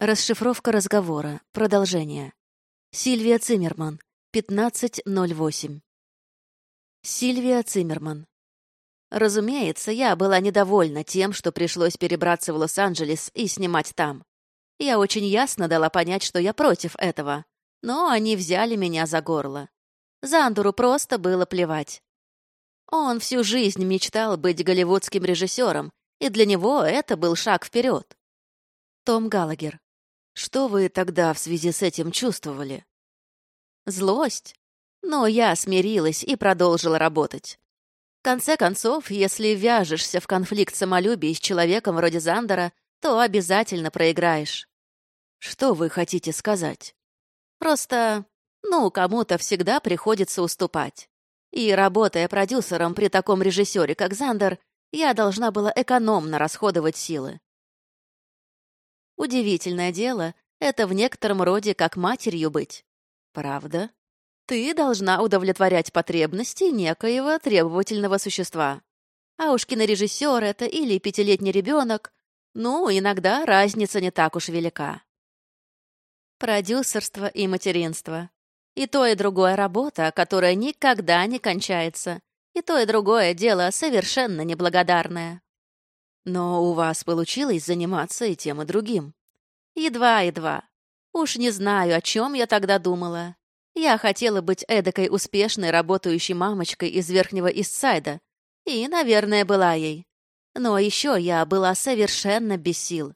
Расшифровка разговора. Продолжение. Сильвия Циммерман. 15.08. Сильвия Циммерман. Разумеется, я была недовольна тем, что пришлось перебраться в Лос-Анджелес и снимать там. Я очень ясно дала понять, что я против этого, но они взяли меня за горло. Зандуру просто было плевать. Он всю жизнь мечтал быть голливудским режиссером, и для него это был шаг вперед. Том Галагер. Что вы тогда в связи с этим чувствовали? Злость. Но я смирилась и продолжила работать. В конце концов, если вяжешься в конфликт самолюбия с человеком вроде Зандера, то обязательно проиграешь. Что вы хотите сказать? Просто, ну, кому-то всегда приходится уступать. И, работая продюсером при таком режиссере, как Зандер, я должна была экономно расходовать силы. Удивительное дело, это в некотором роде как матерью быть. Правда? Ты должна удовлетворять потребности некоего требовательного существа. А уж кинорежиссер это или пятилетний ребенок, ну, иногда разница не так уж велика. Продюсерство и материнство. И то, и другое работа, которая никогда не кончается. И то, и другое дело совершенно неблагодарное. Но у вас получилось заниматься и тем, и другим. Едва-едва. Уж не знаю, о чем я тогда думала. Я хотела быть эдакой успешной работающей мамочкой из Верхнего Истсайда. И, наверное, была ей. Но еще я была совершенно без сил.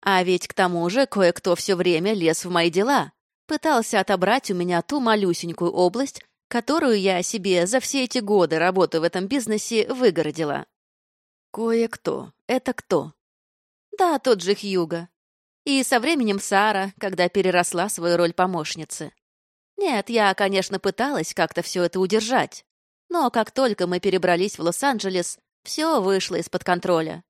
А ведь к тому же кое-кто все время лез в мои дела. Пытался отобрать у меня ту малюсенькую область, которую я себе за все эти годы работы в этом бизнесе выгородила. Кое-кто. Это кто? Да, тот же Хьюга. И со временем Сара, когда переросла свою роль помощницы. Нет, я, конечно, пыталась как-то все это удержать. Но как только мы перебрались в Лос-Анджелес, все вышло из-под контроля.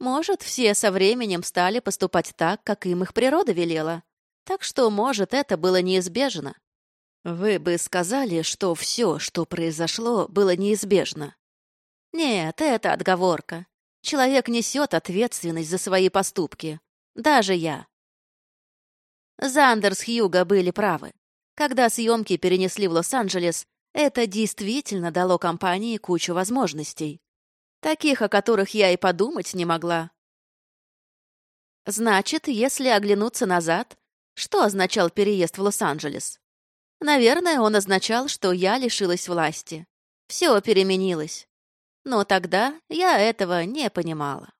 Может, все со временем стали поступать так, как им их природа велела. Так что, может, это было неизбежно. Вы бы сказали, что все, что произошло, было неизбежно. Нет, это отговорка. Человек несет ответственность за свои поступки. Даже я. Зандерс Хьюга были правы. Когда съемки перенесли в Лос-Анджелес, это действительно дало компании кучу возможностей. Таких, о которых я и подумать не могла. Значит, если оглянуться назад, что означал переезд в Лос-Анджелес? Наверное, он означал, что я лишилась власти. Все переменилось. Но тогда я этого не понимала.